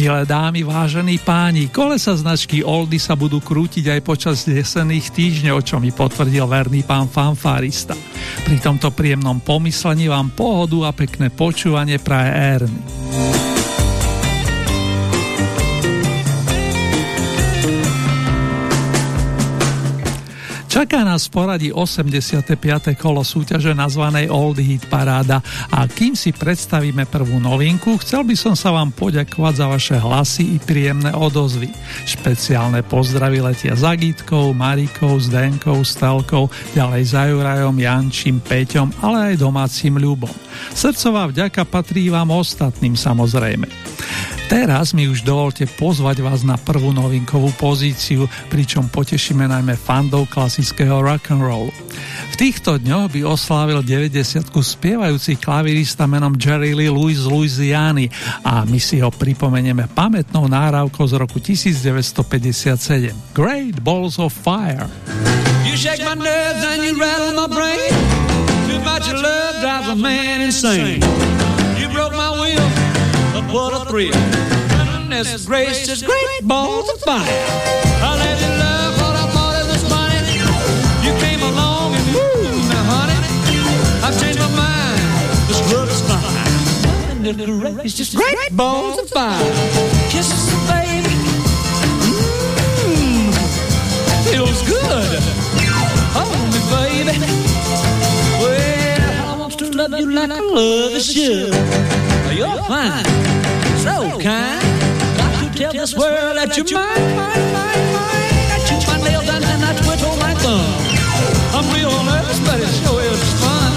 Milé dámy, vážení páni, kolesa značky Oldy sa budú krútiť aj počas jesenných týždňov, čo mi potvrdil verný pán fanfárista. Pri tomto príjemnom pomyslení vám pohodu a pekné počúvanie praje Erny. Čaká nás poradí 85. kolo súťaže nazvanej Old Hit Paráda a kým si predstavíme prvú novinku, chcel by som sa vám poďakovať za vaše hlasy i príjemné odozvy. Špeciálne pozdravy letia za Gitkou, Marikou, Zdenkou, Stelkou, ďalej za Jurajom, Jančím, Peťom, ale aj domácim ľubom. Srdcová vďaka patrí vám ostatným samozrejme. Teraz mi už dovolte pozvať vás na prvú novinkovú pozíciu, pričom potešíme najmä fandov klasického rock and roll. V týchto dňoch by oslávil 90 spievajúci klavirista menom Jerry Lee Louis Louisiany a my si ho pripomenieme pamätnou náravkou z roku 1957 Great Balls of Fire. You shake my nerves and you rattle my brain Too much love drives a man insane You broke my will what a thrill. Goodness gracious, great balls of fire. I let you love fine. Goodness gracious, great balls of fire. Kisses, baby. Mmm, feels good. Hold me, baby. Well, I want to love you like I love the should. You're fine, so kind. Got to tell this world that you're mine, mine, mine, mine. I chew my nails and I twiddle my thumb. I'm real nervous, but it sure is fun.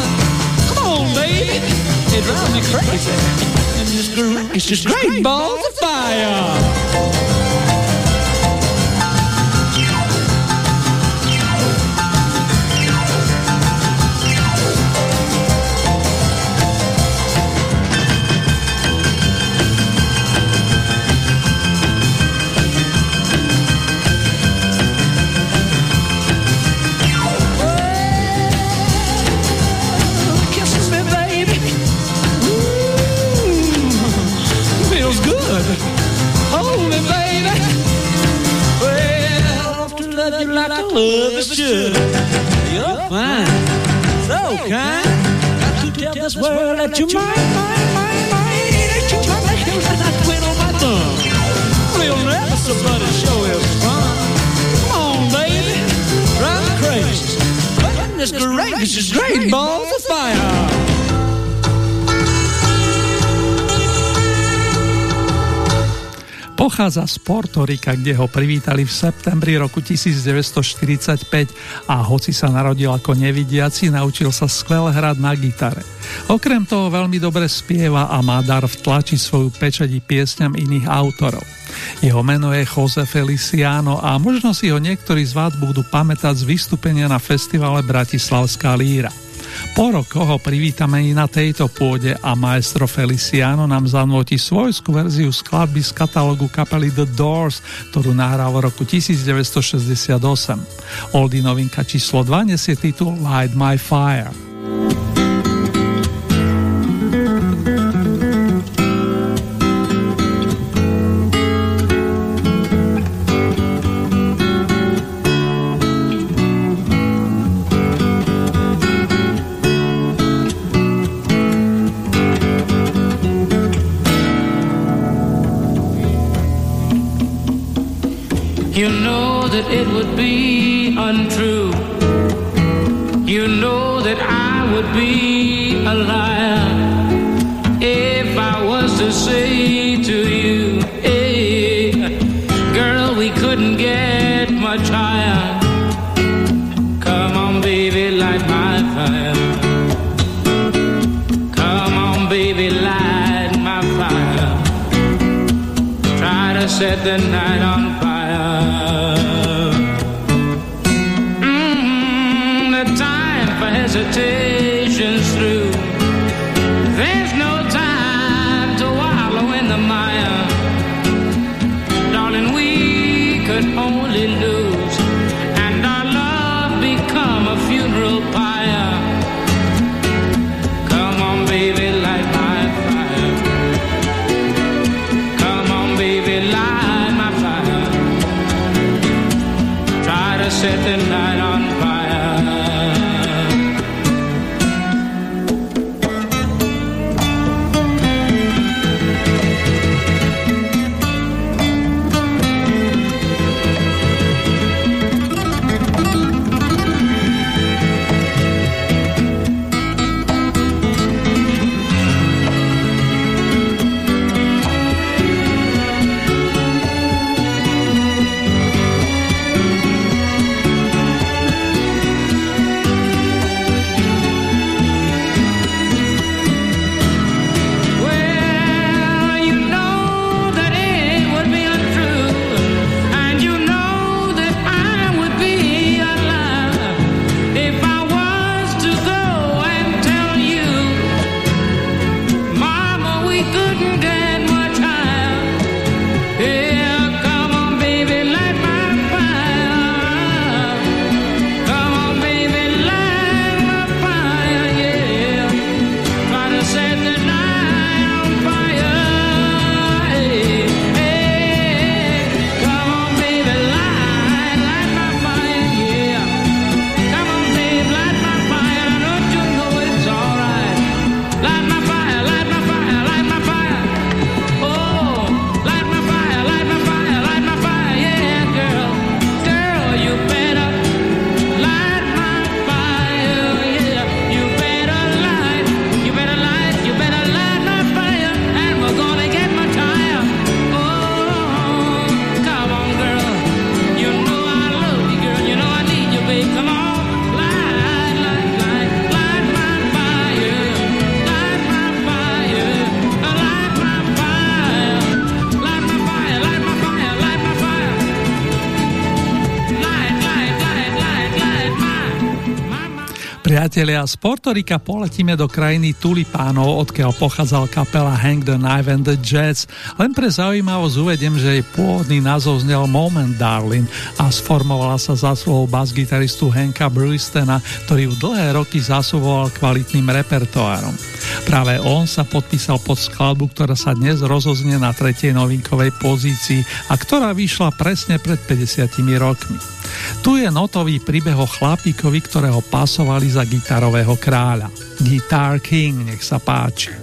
Come on, baby, it drives me crazy. And this groove is just great balls of fire. Love. You're fine, so kind. Got to tell this world that you're mine, mine, mine, mine. Ain't you my heels and I twin on my thumb. Real about it show is fun. Come on, baby, drive crazy. Goodness gracious, great balls of fire. Pochádza z Portorika, kde ho privítali v septembri roku 1945 a hoci sa narodil ako nevidiaci, naučil sa skvelé hrať na gitare. Okrem toho veľmi dobre spieva a má dar vtlačiť svoju pečadi piesňam iných autorov. Jeho meno je Jose Feliciano a možno si ho niektorí z vás budú pamätať z vystúpenia na festivale Bratislavská líra. Po rokoch ho privítame i na tejto pôde a maestro Feliciano nám zanúti svojskú verziu skladby z katalógu kapely The Doors, ktorú nahral v roku 1968. Oldy novinka číslo 2 nesie titul Light My Fire. priatelia, z Portorika poletíme do krajiny tulipánov, odkiaľ pochádzal kapela Hang the Knife and the Jets. Len pre zaujímavosť uvediem, že jej pôvodný názov znel Moment Darling a sformovala sa zásluhou bas-gitaristu Henka Bristena, ktorý ju dlhé roky zasúvoval kvalitným repertoárom. Práve on sa podpísal pod skladbu, ktorá sa dnes rozoznie na tretej novinkovej pozícii a ktorá vyšla presne pred 50 rokmi. Tu je notový príbeh o chlapíkovi, ktorého pasovali za gitarového kráľa. Guitar King, nech sa páči.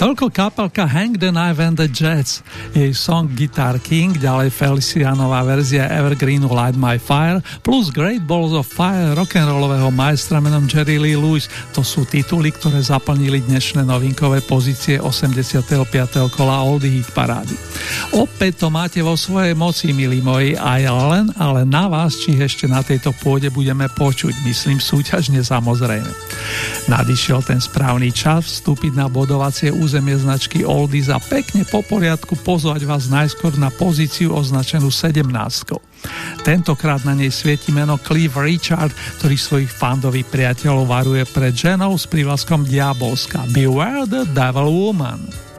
Toľko kapelka Hang the Knife and the Jets, jej song Guitar King, ďalej Felicianová verzia Evergreenu Light My Fire, plus Great Balls of Fire rock'n'rollového majstra menom Jerry Lee Lewis. To sú tituly, ktoré zaplnili dnešné novinkové pozície 85. kola Oldie Hit parády. Opäť to máte vo svojej moci, milí moji, aj len, ale na vás, či ešte na tejto pôde budeme počuť, myslím súťažne samozrejme. Nadišiel ten správny čas vstúpiť na bodovacie územie územie značky Oldies a pekne po poriadku pozvať vás najskôr na pozíciu označenú 17. Tentokrát na nej svieti meno Cliff Richard, ktorý svojich fandových priateľov varuje pred ženou s prívlaskom Diabolska. Beware the Devil Woman.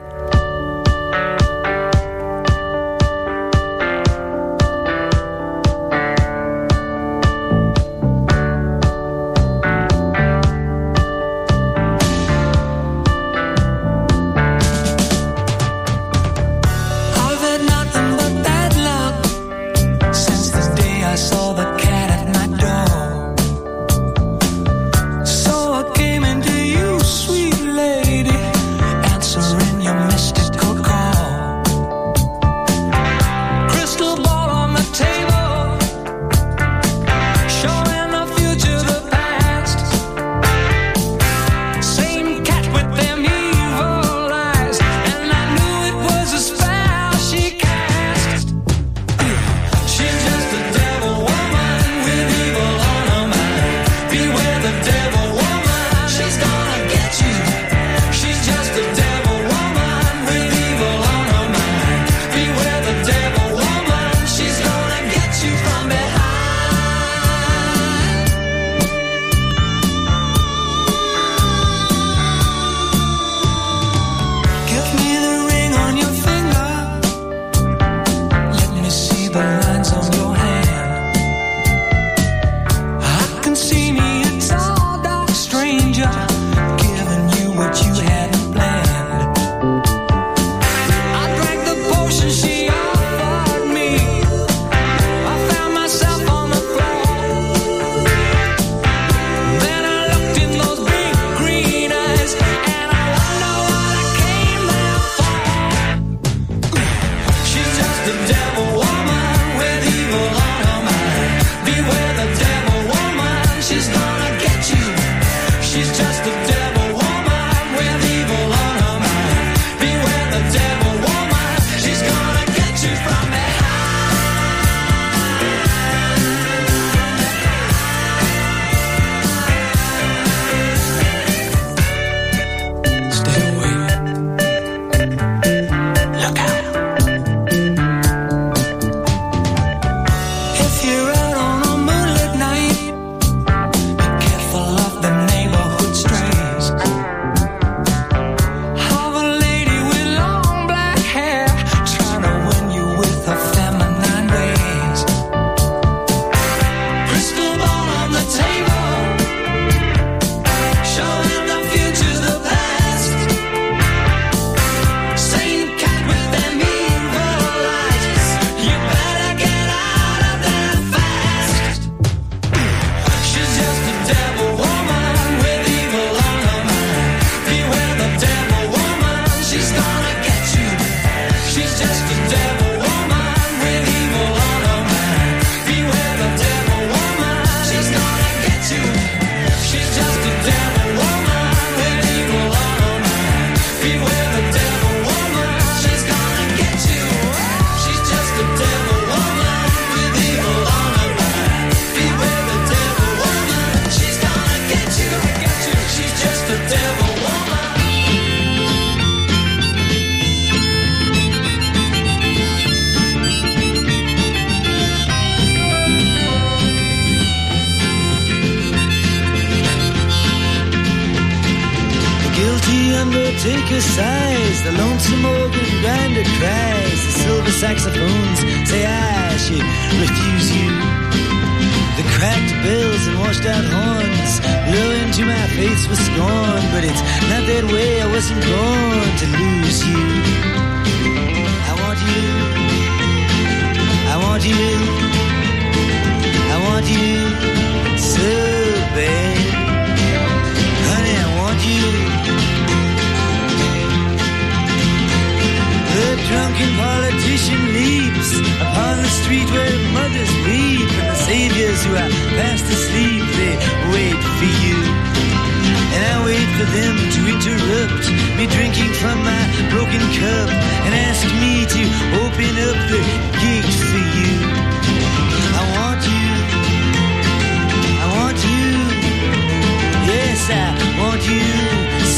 I want you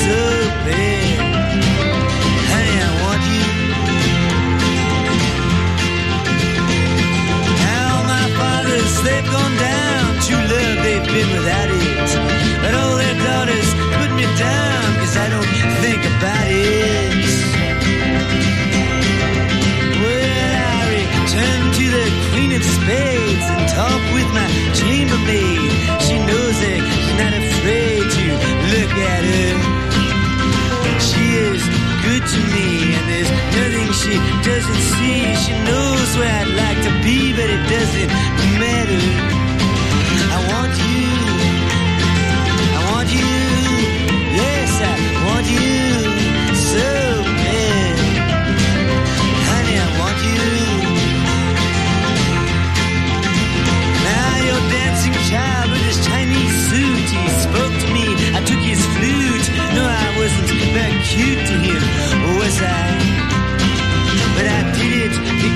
so bad. I want you. Now my fathers, they've gone down to love, they've been without it. But all their daughters put me I don't think about it. I return to the Queen of Spades and talk with my chambermaid. Doesn't see. She knows where I'd like to be, but it doesn't matter.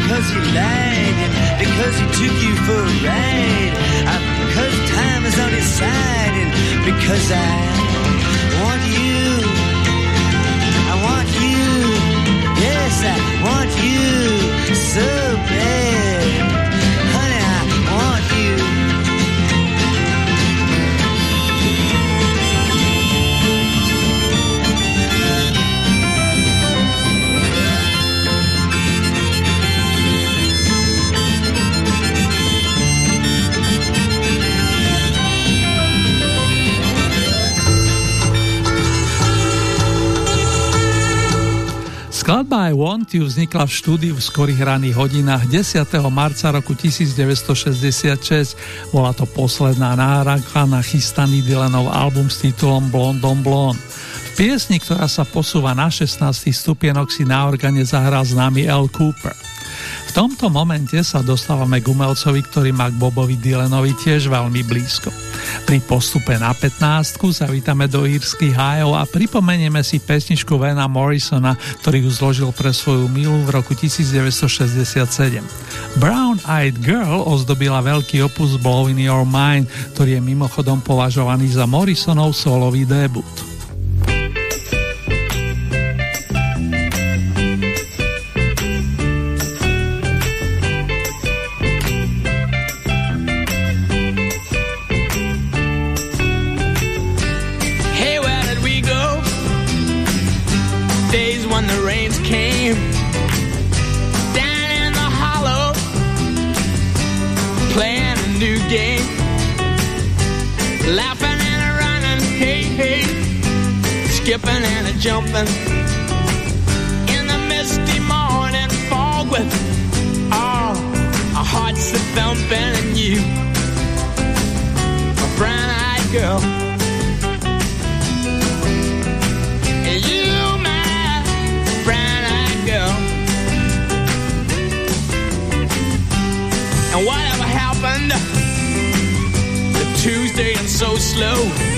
Because he lied and because he took you for a ride. Uh, because time is on his side and because I want you. I want you. Yes, I want you so bad. Skladba I Want You vznikla v štúdiu v skorých raných hodinách 10. marca roku 1966. Bola to posledná náhrávka na chystaný Dylanov album s titulom Blonde on Blonde. V piesni, ktorá sa posúva na 16. stupienok si na organe zahral známy L. Cooper. V tomto momente sa dostávame k umelcovi, ktorý má k Bobovi Dylanovi tiež veľmi blízko. Pri postupe na 15 zavítame do írskych hájov a pripomenieme si pesničku Vena Morrisona, ktorý ju zložil pre svoju milu v roku 1967. Brown Eyed Girl ozdobila veľký opus Blow in Your Mind, ktorý je mimochodom považovaný za Morrisonov solový debut. Skipping and a jumping in the misty morning fog with all our hearts a thumping and you, a brown-eyed girl. You, my brown-eyed girl. And whatever happened to Tuesday and so slow?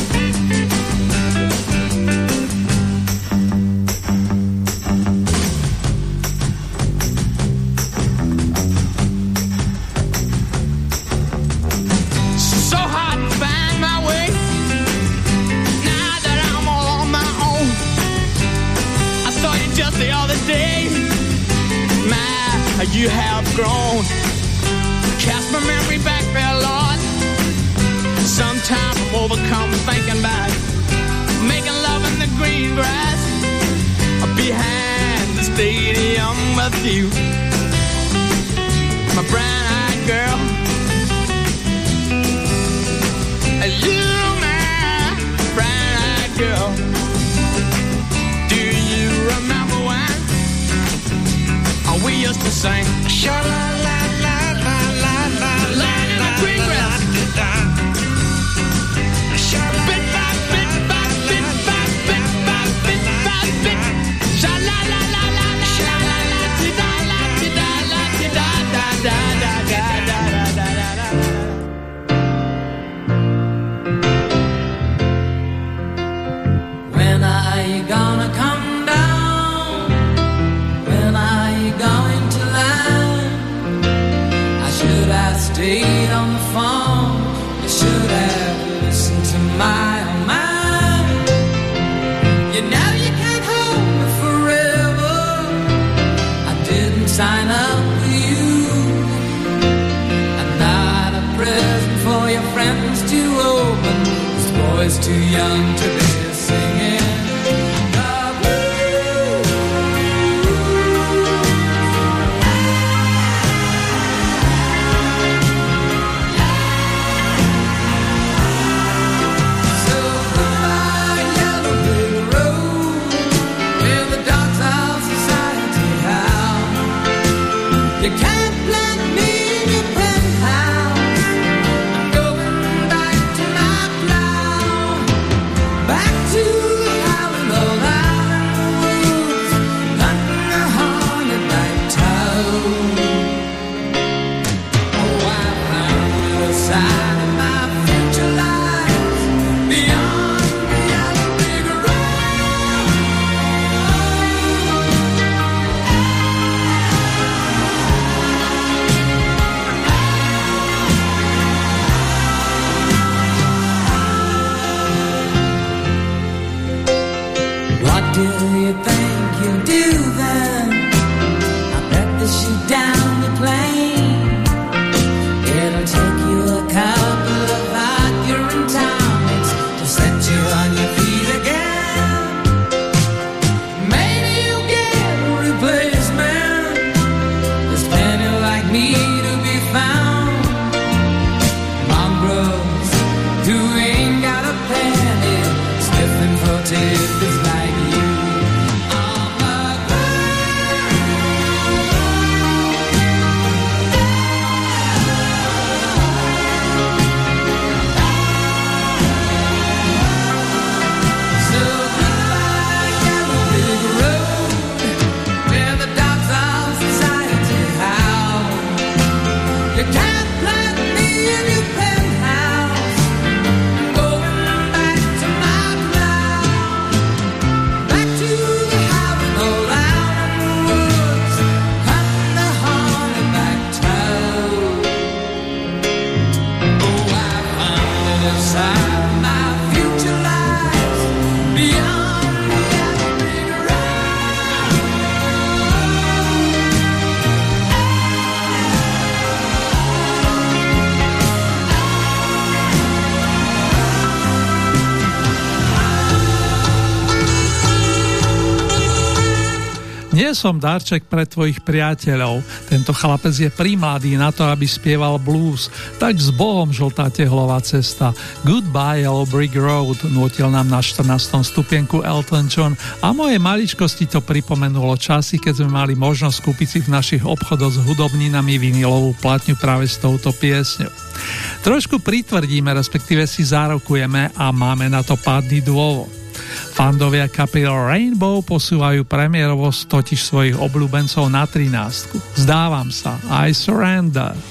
You have grown. Cast my memory back there, Lord. Sometimes I'm overcome thinking about making love in the green grass behind the stadium with you. My brown eyed girl. You, the same. Shut up. Stayed on the phone. I should have listened to my oh, own mind. You know you can't hold me forever. I didn't sign up with you. I'm not a present for your friends to open. This boy's too young to be Nie som darček pre tvojich priateľov. Tento chlapec je primladý na to, aby spieval blues. Tak s Bohom žltá tehlová cesta. Goodbye Yellow Brick Road nutil nám na 14. stupienku Elton John a moje maličkosti to pripomenulo časy, keď sme mali možnosť kúpiť si v našich obchodoch s hudobninami vinilovú platňu práve s touto piesňou. Trošku pritvrdíme, respektíve si zárokujeme a máme na to pádny dôvod. Fandovia kapel Rainbow posúvajú premiérovosť totiž svojich obľúbencov na 13. Zdávam sa, I surrender.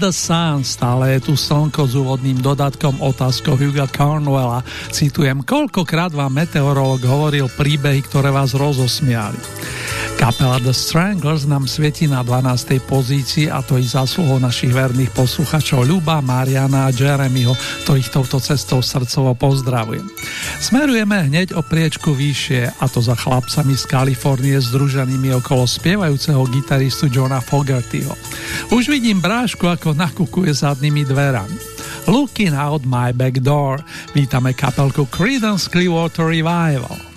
the Sun, stále je tu slnko s úvodným dodatkom otázkov Huga Cornwella. Citujem, koľkokrát vám meteorológ hovoril príbehy, ktoré vás rozosmiali. Kapela The Stranglers nám svieti na 12. pozícii a to i zásluhou našich verných posluchačov Ľuba, Mariana a Jeremyho, ktorých touto cestou srdcovo pozdravujem. Smerujeme hneď o priečku vyššie a to za chlapcami z Kalifornie združenými okolo spievajúceho gitaristu Johna Fogertyho. Už vidím brášku, ako nakukuje zadnými dverami. Looking out my back door. Vítame kapelku Creedence Clearwater Revival.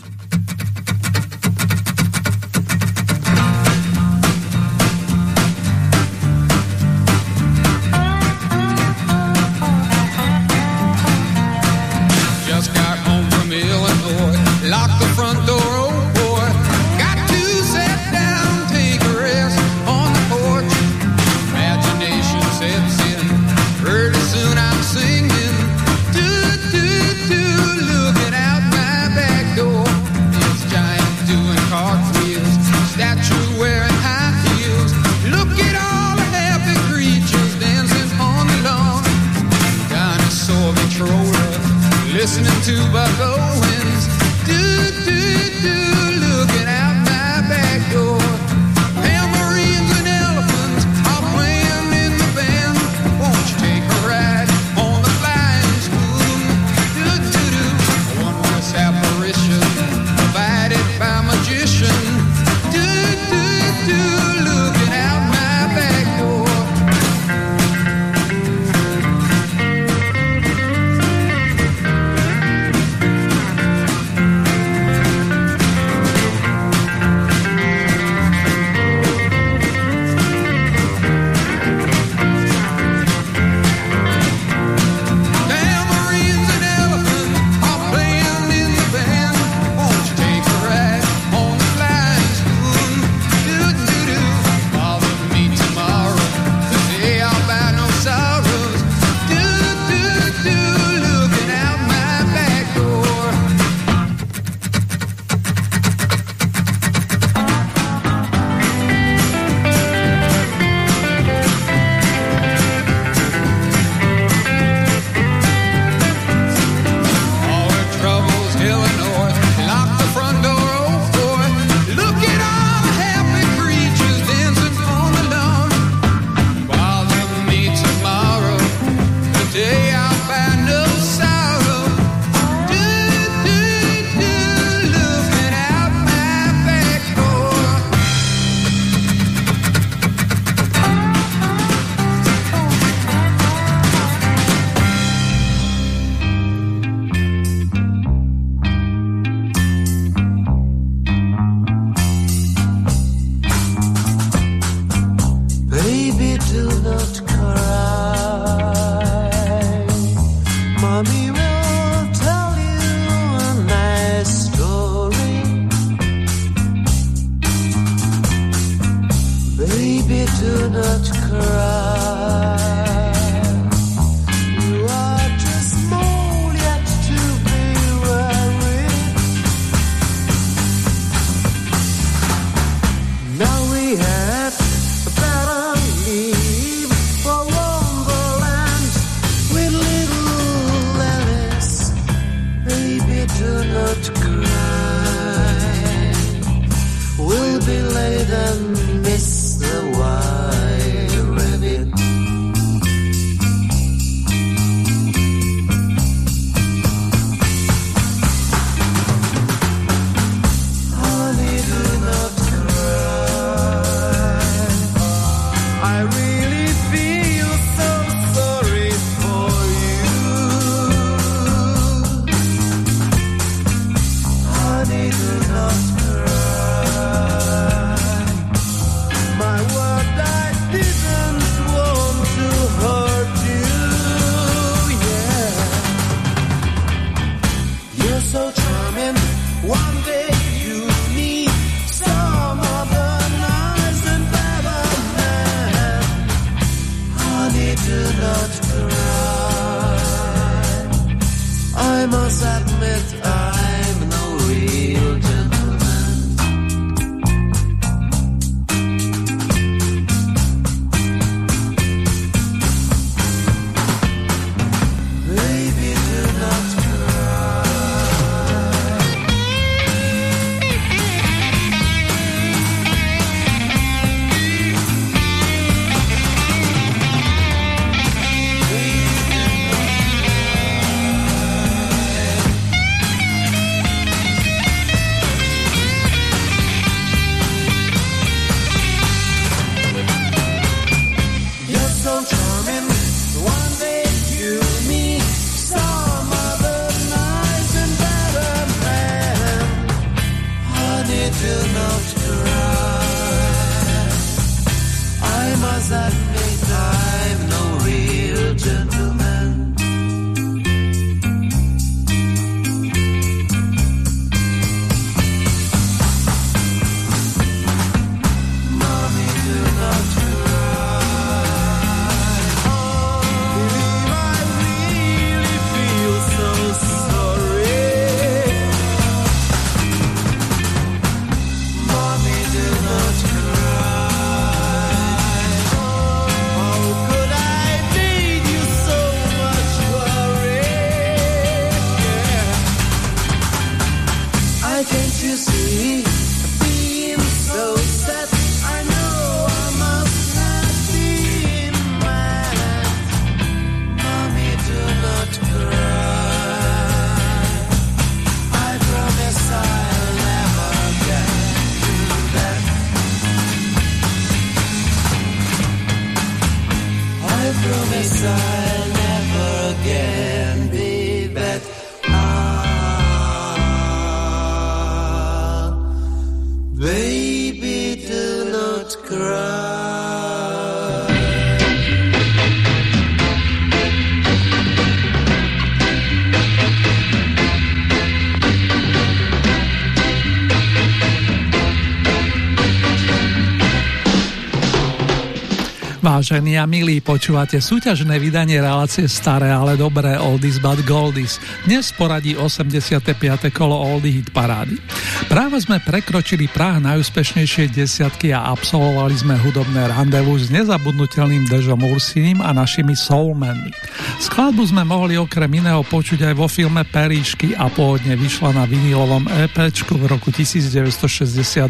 Vážení a milí, počúvate súťažné vydanie relácie Staré, ale dobré Oldies but Goldies. Dnes poradí 85. kolo Oldie Hit Parády. Práve sme prekročili práh najúspešnejšie desiatky a absolvovali sme hudobné randevu s nezabudnutelným Dežom Ursinim a našimi soulmenmi. Skladbu sme mohli okrem iného počuť aj vo filme Períšky a pôvodne vyšla na vinilovom EP v roku 1968.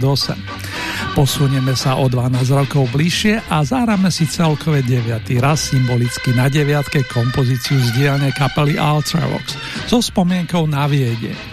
Posunieme sa o 12 rokov bližšie a zahráme si celkové 9. raz symbolicky na 9. kompozíciu z dielne kapely Ultravox so spomienkou na Viedne.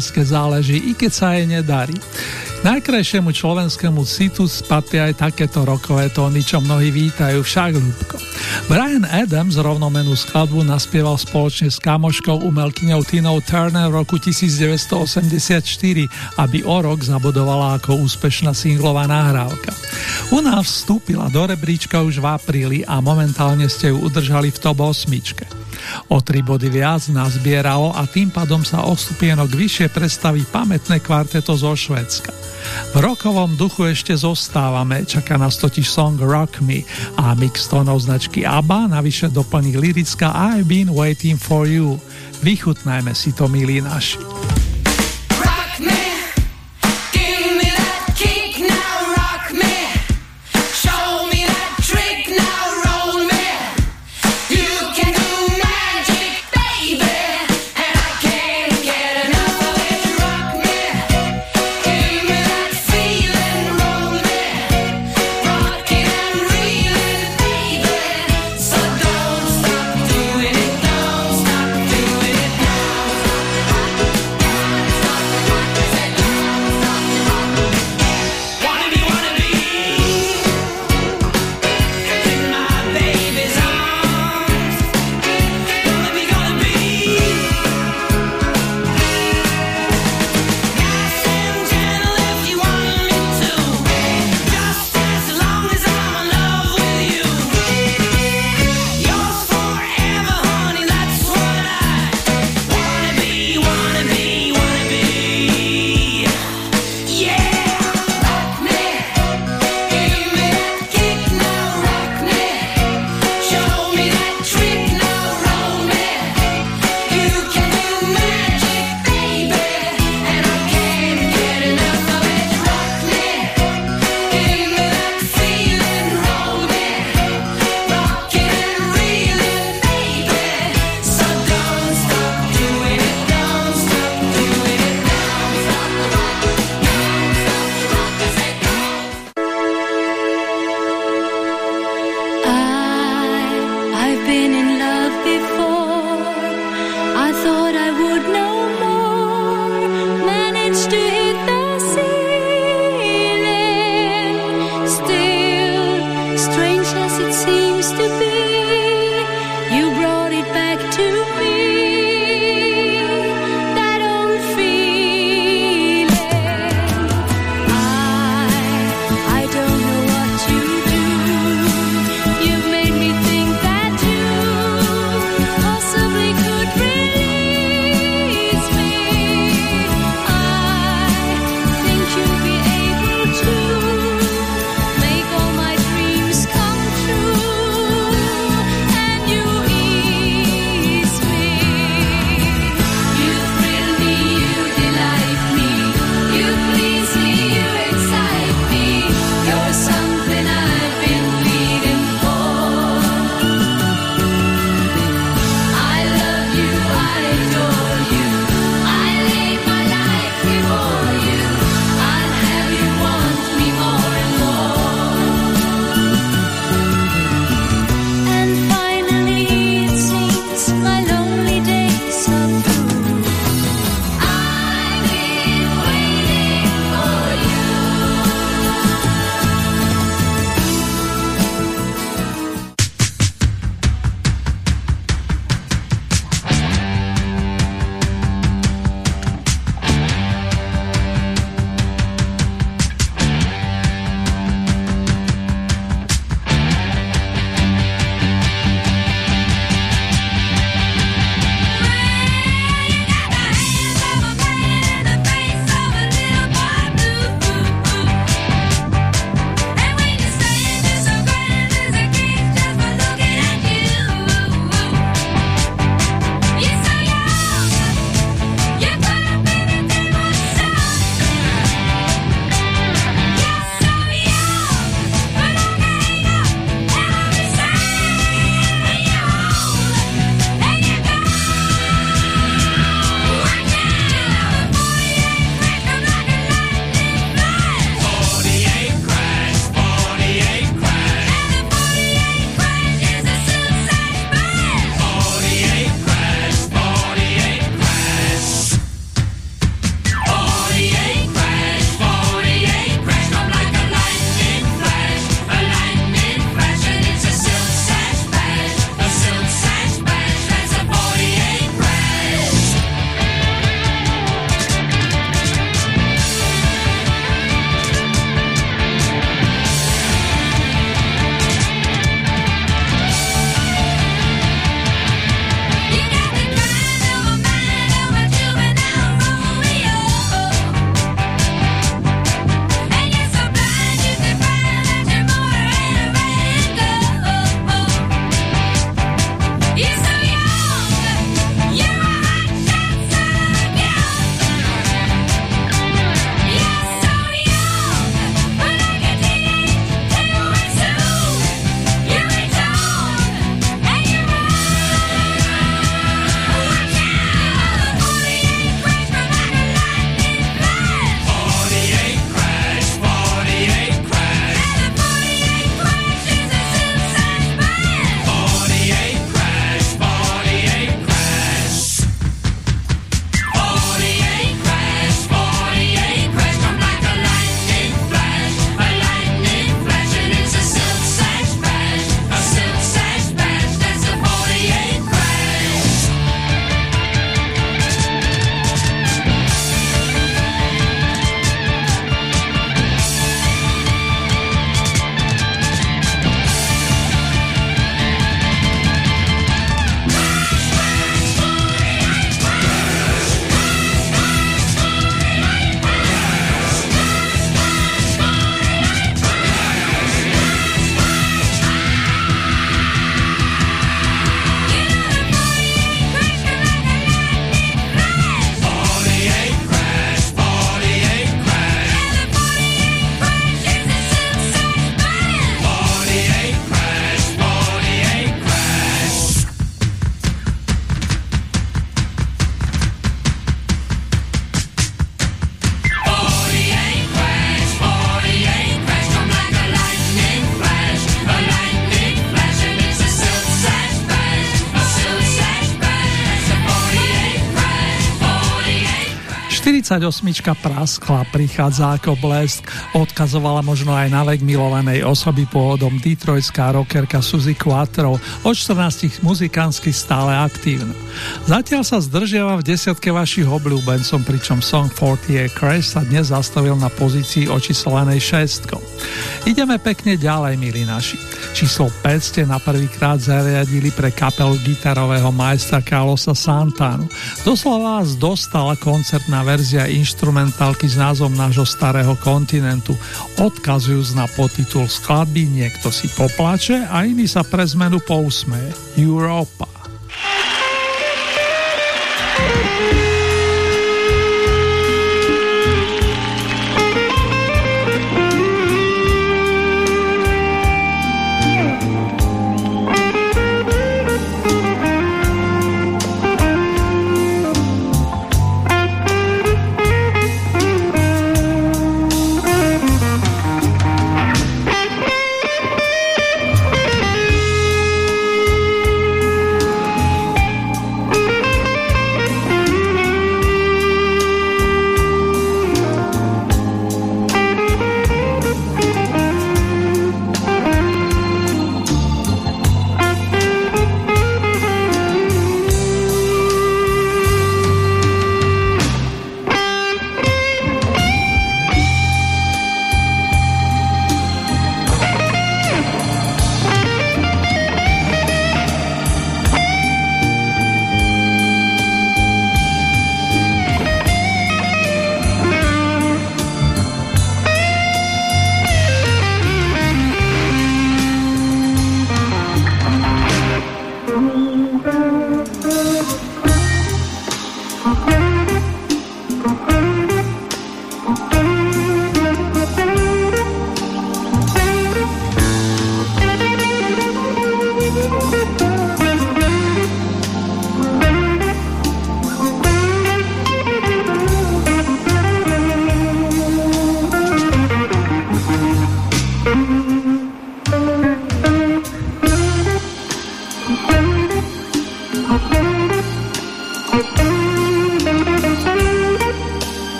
Láske záleží, i keď sa jej nedarí. Najkrajšiemu slovenskému citu patria aj takéto rokové tóny, čo mnohí vítajú, však ľúbko. Brian Adams rovnomenú skladbu naspieval spoločne s kamoškou umelkyňou Tinou Turner v roku 1984, aby o rok zabodovala ako úspešná singlová nahrávka. U nás vstúpila do rebríčka už v apríli a momentálne ste ju udržali v top 8. O tri body viac nazbieralo a tým pádom sa o stupienok vyššie predstaví pamätné kvarteto zo Švedska. V rokovom duchu ešte zostávame, čaká nás totiž song Rock Me a mix tónov značky ABBA, navyše doplní lirická I've been waiting for you. Vychutnajme si to, milí naši. 38 praskla, prichádza ako blesk, odkazovala možno aj na vek milovanej osoby pôvodom detroitská rockerka Suzy Quattro, od 14 muzikánsky stále aktívna. Zatiaľ sa zdržiava v desiatke vašich obľúbencom, pričom Song 40 Crash sa dnes zastavil na pozícii očíslovanej šestkom. Ideme pekne ďalej, milí naši. Číslo 5 ste na prvýkrát zariadili pre kapelu gitarového majstra Carlosa Santanu. Doslova vás dostala koncertná verzia instrumentálky s názvom nášho starého kontinentu, odkazujúc na podtitul skladby Niekto si poplače a iný sa pre zmenu pousmeje. Europa.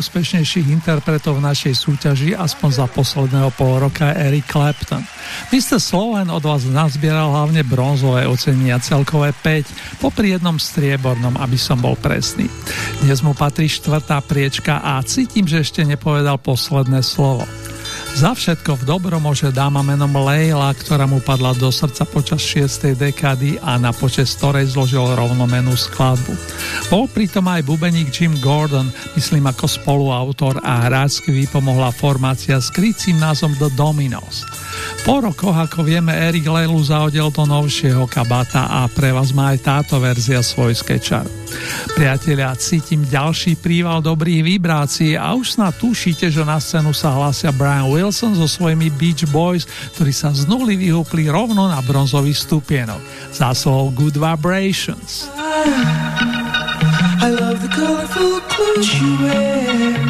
Najúspešnejších interpretov v našej súťaži, aspoň za posledného pol roka, je Eric Clapton. Mr. Sloven od vás nazbieral hlavne bronzové ocenia celkové 5, popri jednom striebornom, aby som bol presný. Dnes mu patrí štvrtá priečka a cítim, že ešte nepovedal posledné slovo. Za všetko v dobrom môže dáma menom Leila, ktorá mu padla do srdca počas 6. dekády a na počas ktorej zložil rovnomenú skladbu. Bol pritom aj bubeník Jim Gordon, myslím ako spoluautor a hráčsky vypomohla formácia s krycím názvom The Dominos. Po rokoch, ako vieme, Erik Leilu zahodil do novšieho kabata a pre vás má aj táto verzia svoj skečar. Priatelia, cítim ďalší príval dobrých vibrácií a už snad tušíte, že na scénu sa hlásia Brian Wilson so svojimi Beach Boys, ktorí sa z nuly vyhúpli rovno na bronzový stupienok. Zásluhou Good Vibrations. I love the colorful clothes she wears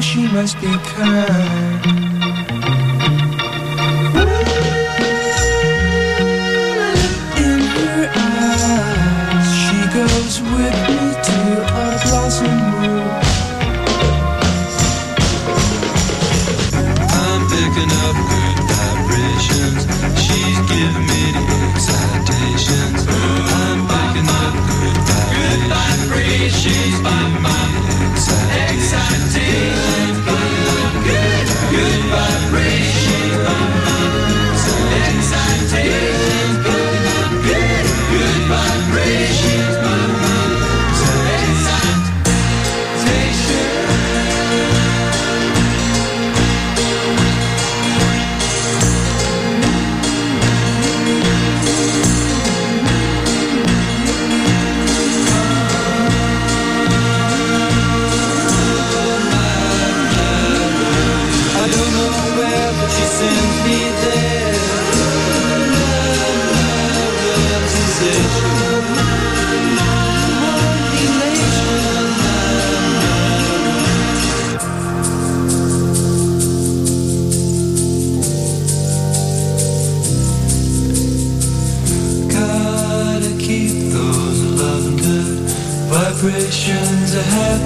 she must be kind. her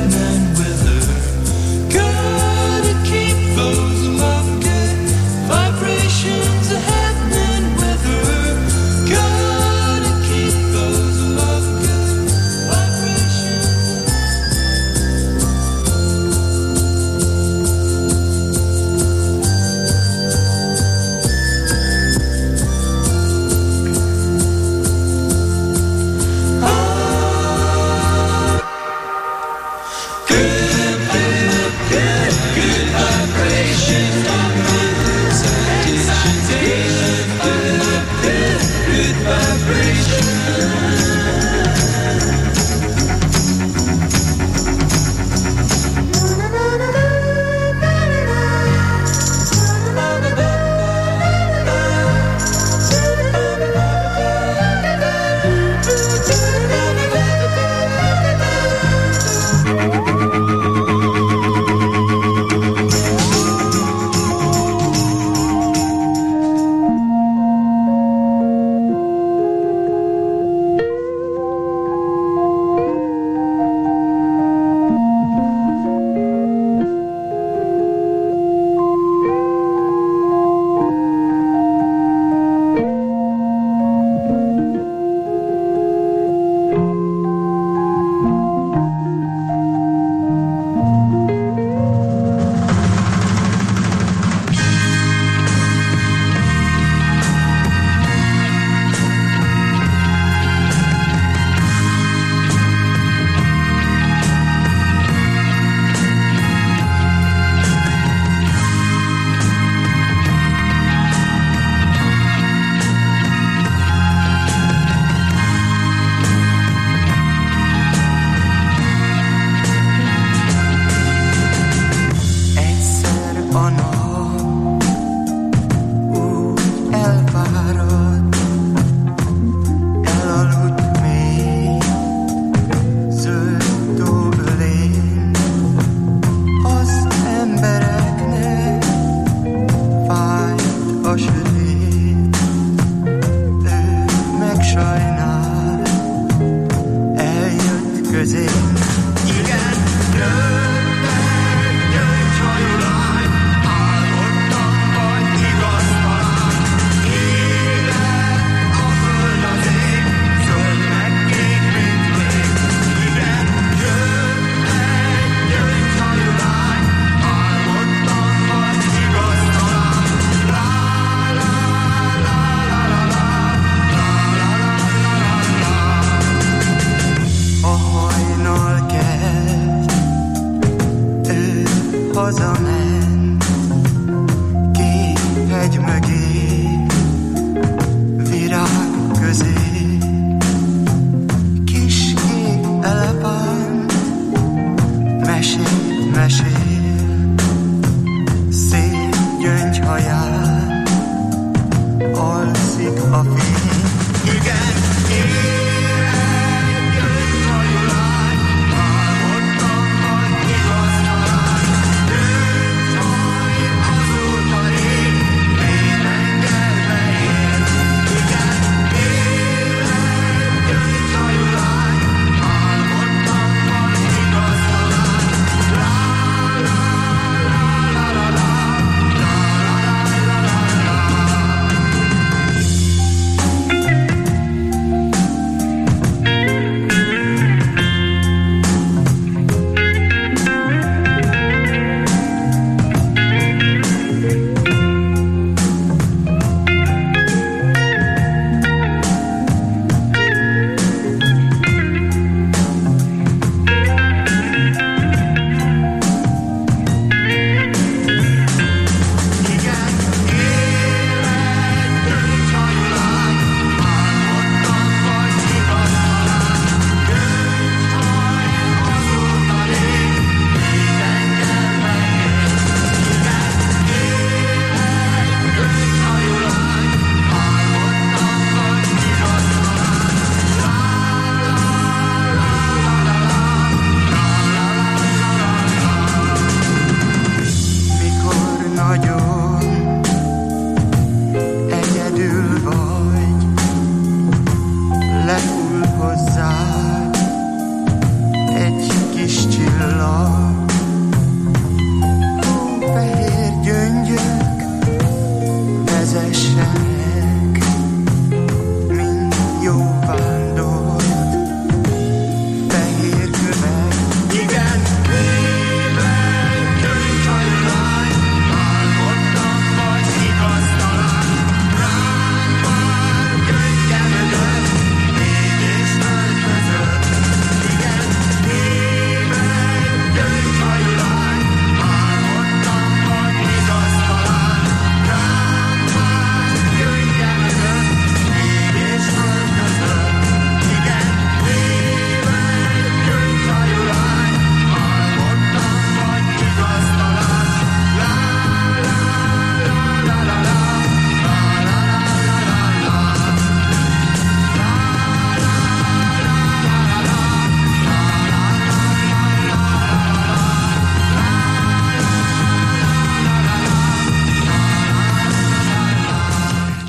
cause I'm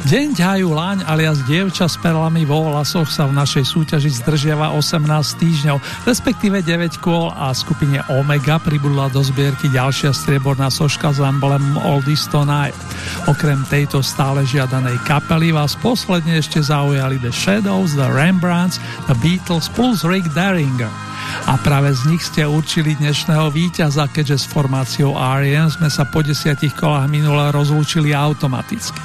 Deň ťahajú láň alias dievča s perlami vo vlasoch sa v našej súťaži zdržiava 18 týždňov, respektíve 9 kôl a skupine Omega pribudla do zbierky ďalšia strieborná soška s emblemom Oldies Tonight. Okrem tejto stále žiadanej kapely vás posledne ešte zaujali The Shadows, The Rembrandts, The Beatles plus Rick Derringer. A práve z nich ste určili dnešného víťaza, keďže s formáciou R.E.M. sme sa po desiatich kolách minule rozlúčili automaticky.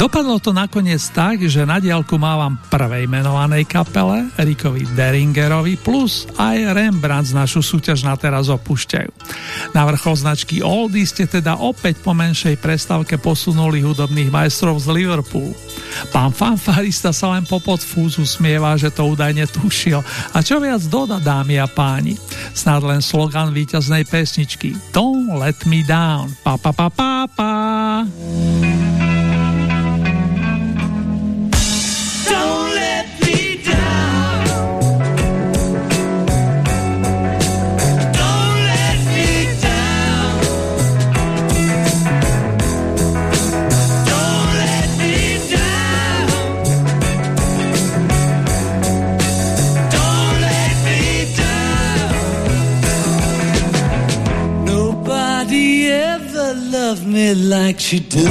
Dopadlo to nakoniec tak, že na diálku mávam prvej menovanej kapele, Rickovi Deringerovi, plus aj Rembrandt našu súťaž na teraz opúšťajú. Na vrchol značky Oldie ste teda opäť po menšej prestávke posunuli hudobných majstrov z Liverpoolu. Pán fanfarista sa len po podfúzu smieva, že to údajne tušil. A čo viac doda, dámy a páni? Snad len slogan víťaznej pesničky Don't let me down. Pa, pa, pa, pa, pa. Loved like she does.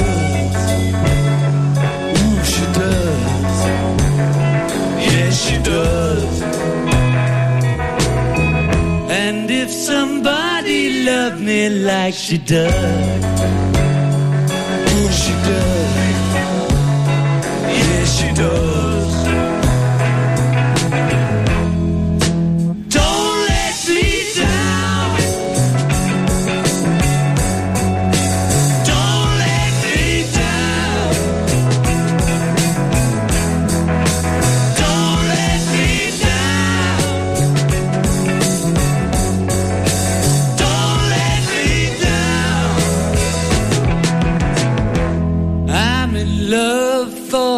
Ooh, she does. Yes, she does. And if somebody loved me like she does, ooh, she does. Yes, she does.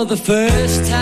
The first time.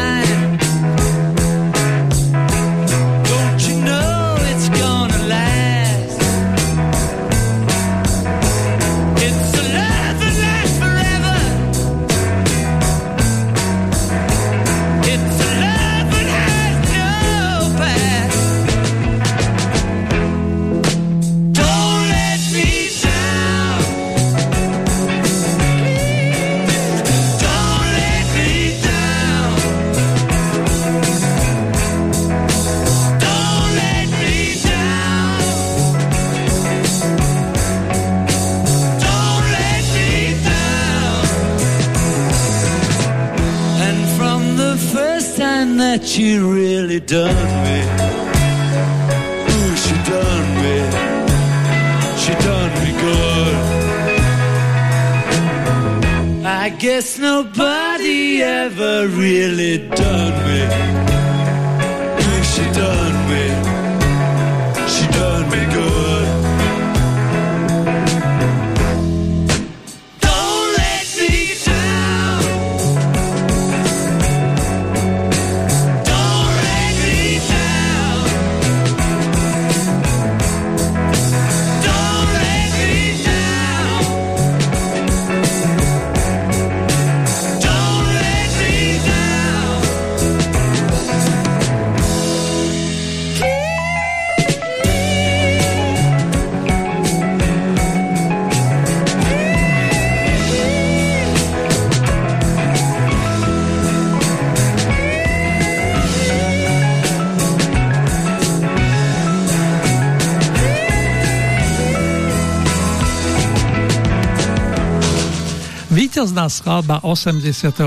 Skladba 85.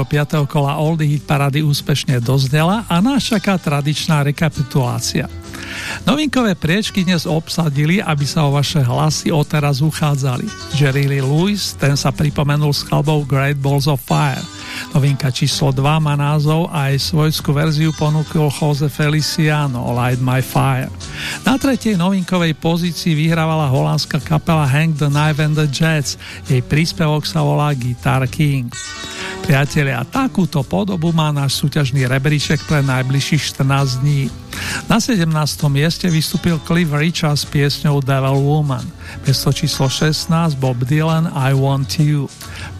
kola Oldie Hit Parady úspešne doznela a nás čaká tradičná rekapitulácia. Novinkové priečky dnes obsadili, aby sa o vaše hlasy odteraz uchádzali. Jerry Lee Lewis, ten sa pripomenul skladbou Great Balls of Fire. Novinka číslo 2 má názov a aj svojskú verziu ponúkol Jose Feliciano Light My Fire. Na tretej novinkovej pozícii vyhrávala holandská kapela Hank the Knife and the Jets. Jej príspevok sa volá Guitar King. Priatelia, takúto podobu má náš súťažný rebríček pre najbližších 14 dní. Na 17. mieste vystúpil Cliff Richard s piesňou Devil Woman. Miesto číslo 16 Bob Dylan I Want You.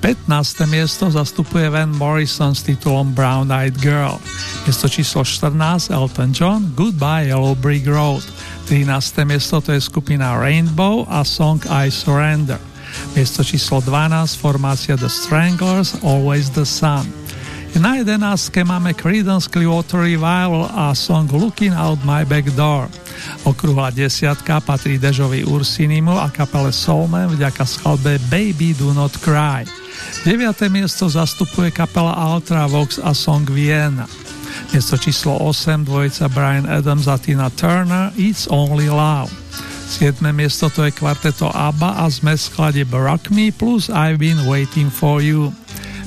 15. miesto zastupuje Van Morrison s titulom Brown Eyed Girl. Miesto číslo 14 Elton John Goodbye Yellow Brick Road. 13. miesto to je skupina Rainbow a song I Surrender. Miesto číslo 12 formácia The Stranglers Always the Sun. Na 11. máme Creedence Clearwater Revival a song Looking Out My Back Door. Okrúhla desiatka patrí Dežovi Ursinimu a kapele Soulman vďaka skladbe Baby Do Not Cry. 9. miesto zastupuje kapela Ultra Vox a song Vienna. Miesto číslo 8 dvojica Brian Adams a Tina Turner It's Only Love. 7. miesto to je kvarteto ABBA a zmes skladeb Rock Me plus I've Been Waiting For You.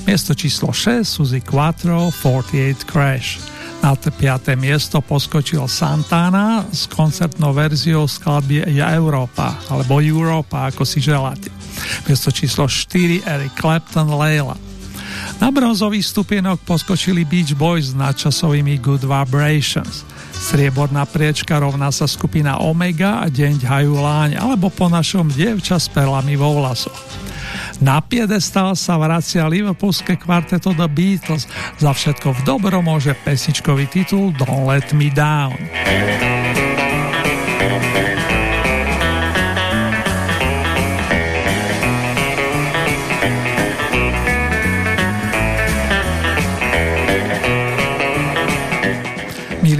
Miesto číslo 6 Suzy Quattro 48 Crash. Na 5. miesto poskočil Santana s koncertnou verziou skladby Európa, alebo Európa, ako si želáte. Miesto číslo 4 Eric Clapton Leila. Na bronzový stupienok poskočili Beach Boys s nadčasovými Good Vibrations. Strieborná priečka rovná sa skupina Omega a Deň ťahajú láň, alebo po našom dievča s perlami vo vlasoch. Na piedestal sa vracia liverpoolské kvarteto The Beatles. Za všetko v dobro môže pesničkový titul Don't Let Me Down.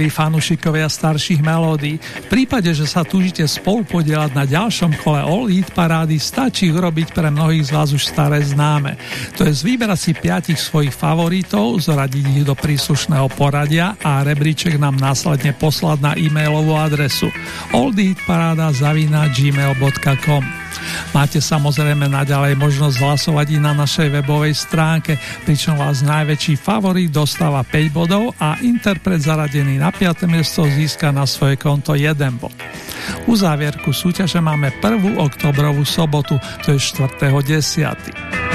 Milí fanúšikovia starších melódií, v prípade, že sa túžite spolupodielať na ďalšom kole All Hit parády, stačí urobiť pre mnohých z vás už staré známe. To je vyberať si piatich svojich favoritov, zoradiť ich do príslušného poradia a rebríček nám následne poslať na e-mailovú adresu oldhitparada.gmail.com Máte samozrejme naďalej možnosť hlasovať i na našej webovej stránke, pričom vás najväčší favorit dostáva 5 bodov a interpret zaradený na 5. miesto získa na svoje konto 1 bod. U závierku súťaže máme 1. oktobrovú sobotu, to je 4.10.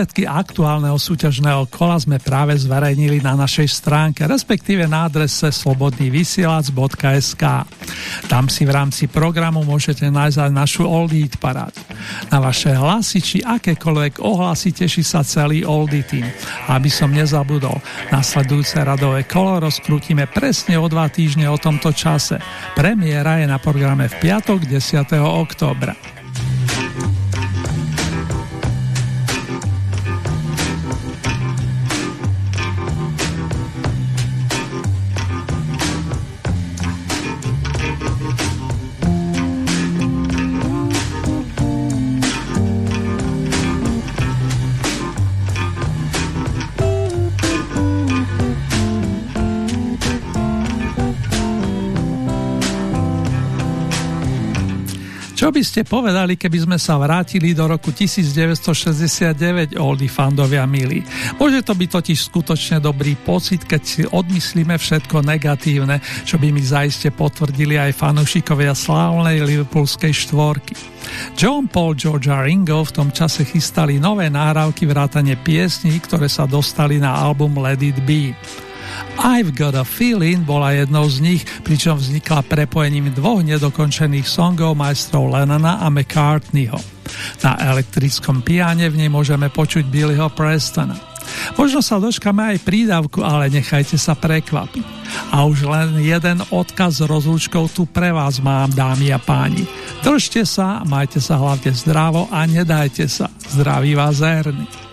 Výsledky aktuálneho súťažného kola sme práve zverejnili na našej stránke, respektíve na adrese slobodnývysielac.sk. Tam si v rámci programu môžete nájsť aj našu Old Hit. Na vaše hlasy či akékoľvek ohlasy teší sa celý Oldie Team. Aby som nezabudol, nasledujúce radové kolo rozkrútime presne o dva týždne o tomto čase. Premiéra je na programe v piatok 10. októbra. By ste povedali, keby sme sa vrátili do roku 1969, oldy fandovia milí? Môže to byť totiž skutočne dobrý pocit, keď si odmyslíme všetko negatívne, čo by mi zaiste potvrdili aj fanúšikovia slávnej Liverpoolskej štvorky. John Paul, George a Ringo v tom čase chystali nové náhrávky vrátane piesní, ktoré sa dostali na album Let It Be. I've Got a Feeling bola jednou z nich, pričom vznikla prepojením dvoch nedokončených songov majstrov Lennona a McCartneyho. Na elektrickom piane v nej môžeme počuť Billyho Prestona. Možno sa dočkame aj prídavku, ale nechajte sa prekvapiť. A už len jeden odkaz s rozlúčkou tu pre vás mám, dámy a páni. Držte sa, majte sa hlavne zdravo a nedajte sa. Zdraví vás Ernie.